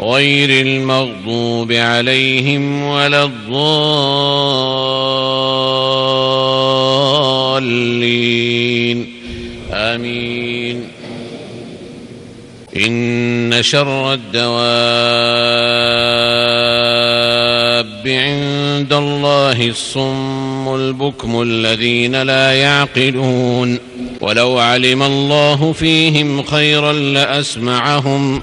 غير المغضوب عليهم ولا الضالين. آمين. إن شر الدواب عند الله الصم البكم الذين لا يعقلون. ولو علم الله فيهم خيرا لأسمعهم.